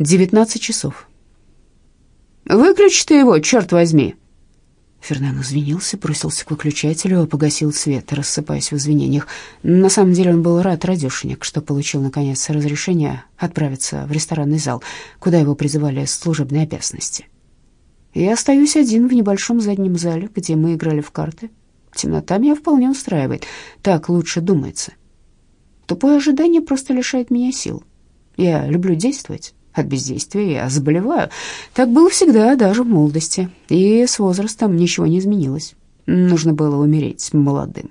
19 часов. «Выключи ты его, черт возьми!» Фернан извинился, бросился к выключателю, погасил свет, рассыпаясь в извинениях. На самом деле он был рад радешенек, что получил, наконец, разрешение отправиться в ресторанный зал, куда его призывали служебные обязанности. Я остаюсь один в небольшом заднем зале, где мы играли в карты. Темнота меня вполне устраивает, так лучше думается. Тупое ожидание просто лишает меня сил. Я люблю действовать, от бездействия я заболеваю. Так было всегда, даже в молодости. И с возрастом ничего не изменилось. Нужно было умереть молодым.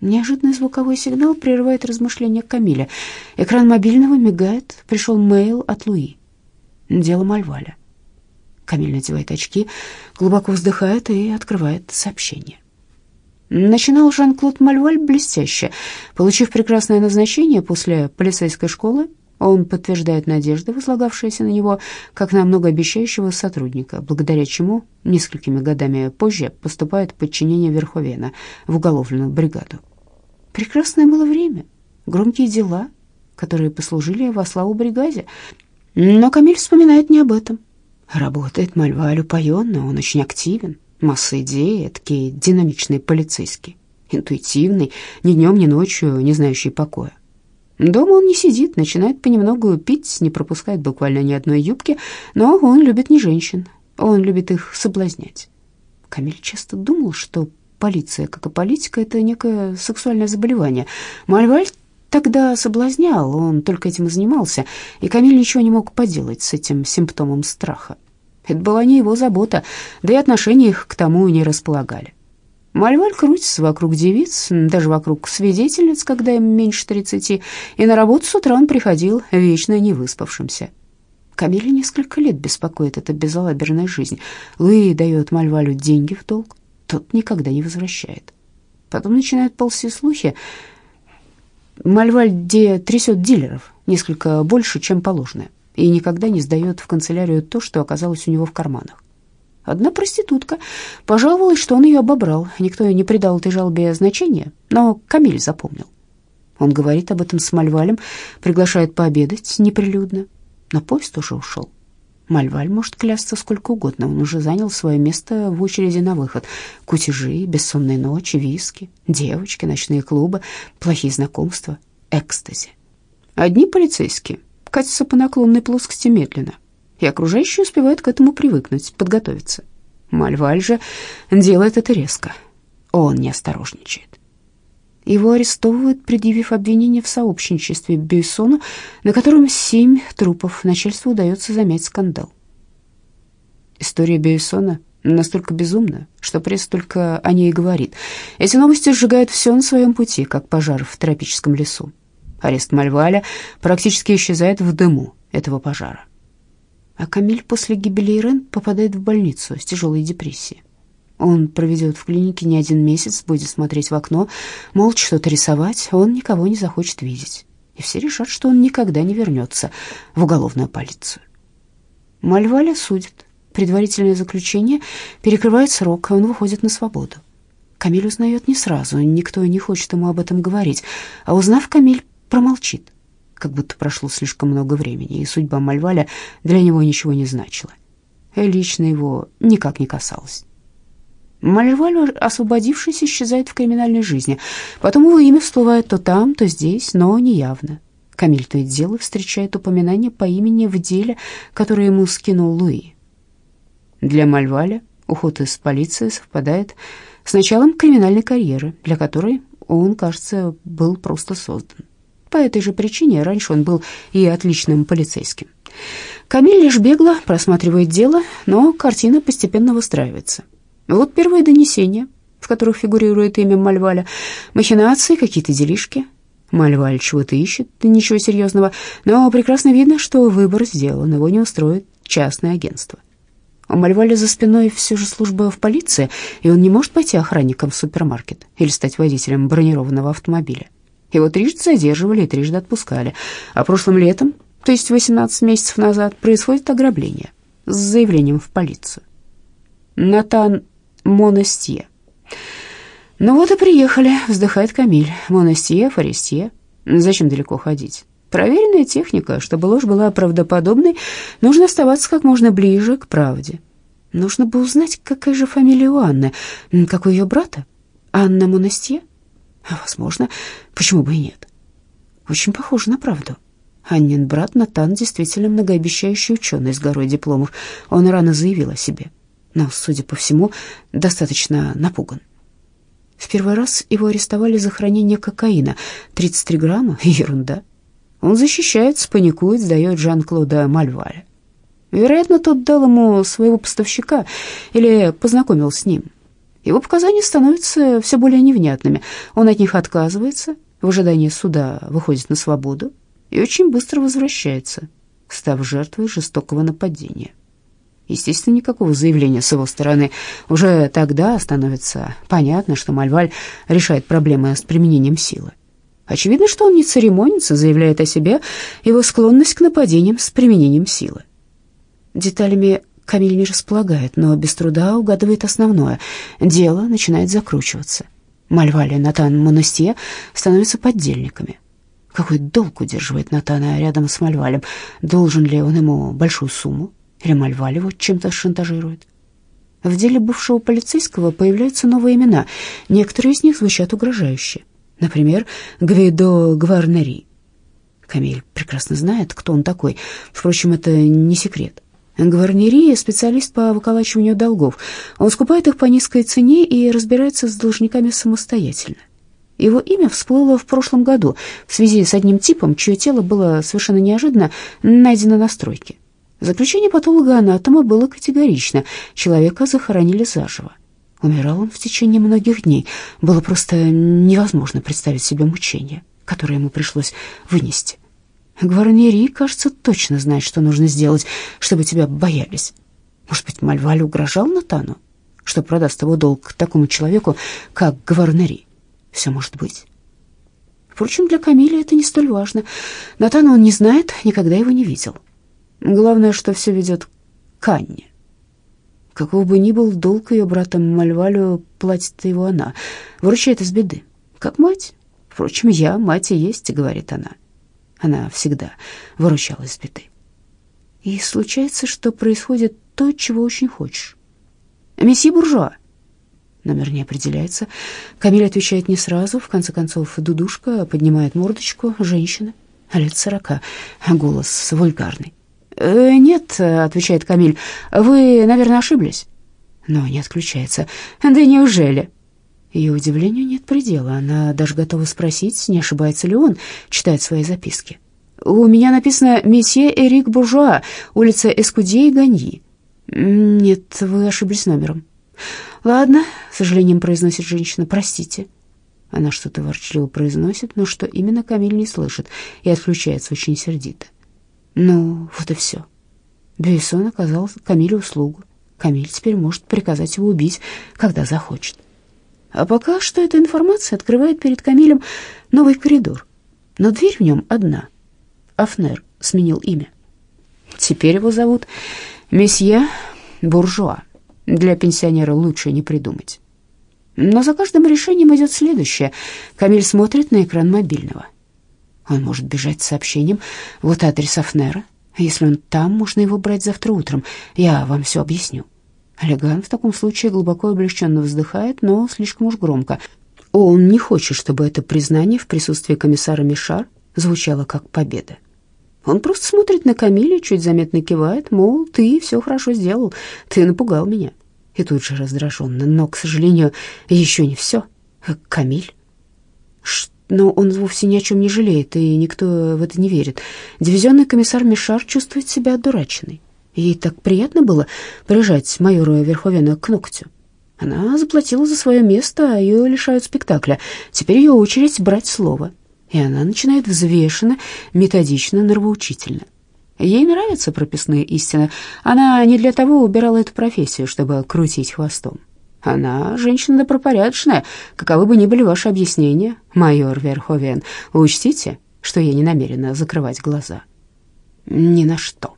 Неожиданный звуковой сигнал прерывает размышления Камиля. Экран мобильного мигает. Пришел мейл от Луи. Дело Мальваля. Камиль надевает очки, глубоко вздыхает и открывает сообщение. Начинал Жан-Клод Мальваль блестяще. Получив прекрасное назначение после полицейской школы, он подтверждает надежды, возлагавшиеся на него, как на многообещающего сотрудника, благодаря чему несколькими годами позже поступает подчинение Верховена в уголовную бригаду. Прекрасное было время, громкие дела, которые послужили во славу бригаде. Но Камиль вспоминает не об этом. Работает Мальваль упоенно, он очень активен, масса идей, такие динамичный полицейский, интуитивный, ни днем, ни ночью, не знающий покоя. Дома он не сидит, начинает понемногу пить, не пропускает буквально ни одной юбки, но он любит не женщин, он любит их соблазнять. Камиль часто думал, что полиция, как и политика, это некое сексуальное заболевание. Мальваль тогда соблазнял, он только этим и занимался, и Камиль ничего не мог поделать с этим симптомом страха. Это была не его забота, да и отношения их к тому не располагали. Мальваль крутится вокруг девиц, даже вокруг свидетельниц, когда им меньше тридцати, и на работу с утра он приходил вечно невыспавшимся. Камиле несколько лет беспокоит эта безалаберная жизнь. Луи дает Мальвалю деньги в долг, тот никогда не возвращает. Потом начинают ползти слухи. Мальваль где трясет дилеров, несколько больше, чем положено, и никогда не сдает в канцелярию то, что оказалось у него в карманах. Одна проститутка пожаловалась, что он ее обобрал. Никто не придал этой жалобе значения, но Камиль запомнил. Он говорит об этом с Мальвалем, приглашает пообедать неприлюдно. На поезд уже ушел. Мальваль может клясться сколько угодно, он уже занял свое место в очереди на выход. Кутежи, бессонные ночи, виски, девочки, ночные клубы, плохие знакомства, экстази. Одни полицейские катятся по наклонной плоскости медленно, и окружающие успевают к этому привыкнуть, подготовиться. Мальваль же делает это резко. Он не осторожничает. Его арестовывают, предъявив обвинение в сообщничестве Бюйсону, на котором семь трупов. Начальству удается замять скандал. История Бюйсона настолько безумна, что пресса только о ней и говорит. Эти новости сжигают все на своем пути, как пожар в тропическом лесу. Арест Мальваля практически исчезает в дыму этого пожара а Камиль после гибели Ирен попадает в больницу с тяжелой депрессией. Он проведет в клинике не один месяц, будет смотреть в окно, молча что-то рисовать, он никого не захочет видеть. И все решат, что он никогда не вернется в уголовную полицию. Мальваля судит. Предварительное заключение перекрывает срок, и он выходит на свободу. Камиль узнает не сразу, никто не хочет ему об этом говорить, а узнав, Камиль промолчит как будто прошло слишком много времени, и судьба Мальваля для него ничего не значила. Лично его никак не касалась. Мальваль, освободившись, исчезает в криминальной жизни. Потом его имя всплывает то там, то здесь, но неявно. Камиль то и дело встречает упоминание по имени в деле, которое ему скинул Луи. Для Мальваля уход из полиции совпадает с началом криминальной карьеры, для которой он, кажется, был просто создан. По этой же причине раньше он был и отличным полицейским. Камиль лишь бегло просматривает дело, но картина постепенно выстраивается. Вот первые донесения, в которых фигурирует имя Мальваля, махинации, какие-то делишки. Мальваль чего-то ищет, ничего серьезного, но прекрасно видно, что выбор сделан, его не устроит частное агентство. У Мальваля за спиной все же служба в полиции, и он не может пойти охранником в супермаркет или стать водителем бронированного автомобиля. Его трижды задерживали и трижды отпускали. А прошлым летом, то есть 18 месяцев назад, происходит ограбление с заявлением в полицию. Натан Монастье. «Ну вот и приехали», — вздыхает Камиль. «Монастье, Форестье. Зачем далеко ходить? Проверенная техника, чтобы ложь была правдоподобной, нужно оставаться как можно ближе к правде. Нужно бы узнать, какая же фамилия у Анны, как у ее брата. Анна Монастье? А, возможно, почему бы и нет. Очень похоже на правду. Аннин брат Натан действительно многообещающий ученый с горой дипломов. Он рано заявил о себе, но, судя по всему, достаточно напуган. В первый раз его арестовали за хранение кокаина. 33 грамма — ерунда. Он защищается, паникует, сдает Жан-Клода Мальваля. Вероятно, тот дал ему своего поставщика или познакомил с ним. Его показания становятся все более невнятными. Он от них отказывается, в ожидании суда выходит на свободу и очень быстро возвращается, став жертвой жестокого нападения. Естественно, никакого заявления с его стороны. Уже тогда становится понятно, что Мальваль решает проблемы с применением силы. Очевидно, что он не церемонится, заявляет о себе его склонность к нападениям с применением силы. Деталями Камиль не располагает, но без труда угадывает основное. Дело начинает закручиваться. Мальвали Натан Монастье становятся поддельниками. Какой долг удерживает Натана рядом с Мальвалем? Должен ли он ему большую сумму? Или Мальваль его чем-то шантажирует? В деле бывшего полицейского появляются новые имена. Некоторые из них звучат угрожающе. Например, Гвидо Гварнери. Камиль прекрасно знает, кто он такой. Впрочем, это не секрет. Гварнери – специалист по выколачиванию долгов. Он скупает их по низкой цене и разбирается с должниками самостоятельно. Его имя всплыло в прошлом году в связи с одним типом, чье тело было совершенно неожиданно найдено на стройке. Заключение патолога-анатома было категорично. Человека захоронили заживо. Умирал он в течение многих дней. Было просто невозможно представить себе мучения, которые ему пришлось вынести. Гварнери, кажется, точно знает, что нужно сделать, чтобы тебя боялись. Может быть, Мальваль угрожал Натану, что продаст его долг такому человеку, как Гварнери. Все может быть. Впрочем, для Камиля это не столь важно. Натана он не знает, никогда его не видел. Главное, что все ведет к Анне. Какого бы ни был долг ее брата Мальвалю, платит его она, выручает из беды. Как мать. Впрочем, я мать и есть, говорит она. Она всегда выручала из беды. И случается, что происходит то, чего очень хочешь. «Месье Буржуа!» Номер не определяется. Камиль отвечает не сразу. В конце концов, дудушка поднимает мордочку. Женщина, лет сорока, голос вульгарный. «Э, «Нет», — отвечает Камиль, — «вы, наверное, ошиблись». Но не отключается. «Да неужели?» Ее удивлению нет предела. Она даже готова спросить, не ошибается ли он, читает свои записки. «У меня написано «Месье Эрик Буржуа, улица Эскудей Ганьи». «Нет, вы ошиблись номером». «Ладно», — с сожалением произносит женщина, — «простите». Она что-то ворчливо произносит, но что именно Камиль не слышит и отключается очень сердито. Ну, вот и все. Бюйсон оказал Камилю услугу. Камиль теперь может приказать его убить, когда захочет. А пока что эта информация открывает перед Камилем новый коридор. Но дверь в нем одна. Афнер сменил имя. Теперь его зовут месье Буржуа. Для пенсионера лучше не придумать. Но за каждым решением идет следующее. Камиль смотрит на экран мобильного. Он может бежать с сообщением. Вот адрес Афнера. Если он там, можно его брать завтра утром. Я вам все объясню. Олеган в таком случае глубоко облегченно вздыхает, но слишком уж громко. Он не хочет, чтобы это признание в присутствии комиссара Мишар звучало как победа. Он просто смотрит на Камиля, чуть заметно кивает, мол, ты все хорошо сделал, ты напугал меня. И тут же раздраженно, но, к сожалению, еще не все. Камиль? Но он вовсе ни о чем не жалеет, и никто в это не верит. Дивизионный комиссар Мишар чувствует себя одураченной. Ей так приятно было прижать майора Верховена к ногтю. Она заплатила за свое место, а ее лишают спектакля. Теперь ее очередь брать слово. И она начинает взвешенно, методично, нравоучительно. Ей нравятся прописные истины. Она не для того убирала эту профессию, чтобы крутить хвостом. Она женщина добропорядочная, каковы бы ни были ваши объяснения, майор Верховен. Учтите, что я не намерена закрывать глаза. Ни на что.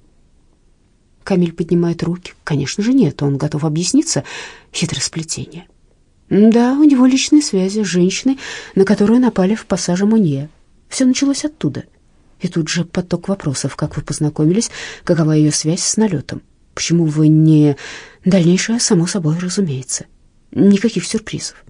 Камиль поднимает руки. Конечно же, нет, он готов объясниться. Хитросплетение. Да, у него личные связи с женщиной, на которую напали в пассаже Монье. Все началось оттуда. И тут же поток вопросов. Как вы познакомились? Какова ее связь с налетом? Почему вы не... Дальнейшее, само собой, разумеется. Никаких сюрпризов.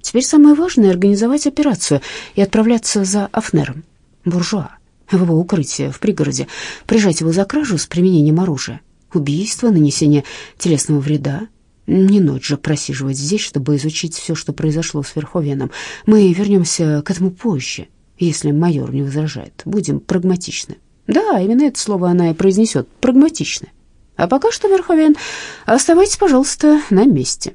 Теперь самое важное — организовать операцию и отправляться за Афнером, буржуа, в его укрытие в пригороде, прижать его за кражу с применением оружия, убийство, нанесение телесного вреда. Не ночь же просиживать здесь, чтобы изучить все, что произошло с Верховеном. Мы вернемся к этому позже, если майор не возражает. Будем прагматичны. Да, именно это слово она и произнесет — прагматичны. А пока что, Верховен, оставайтесь, пожалуйста, на месте.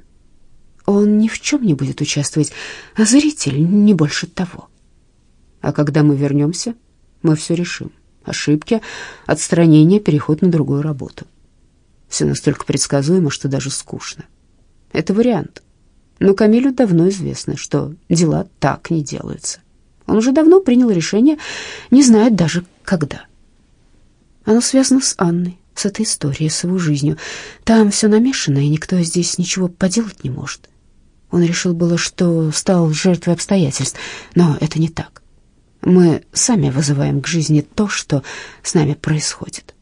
Он ни в чем не будет участвовать, а зритель не больше того. А когда мы вернемся, мы все решим. Ошибки, отстранение, переход на другую работу. Все настолько предсказуемо, что даже скучно. Это вариант. Но Камилю давно известно, что дела так не делаются. Он уже давно принял решение, не знает даже когда. Оно связано с Анной, с этой историей, с его жизнью. Там все намешано, и никто здесь ничего поделать не может. Он решил было, что стал жертвой обстоятельств, но это не так. Мы сами вызываем к жизни то, что с нами происходит.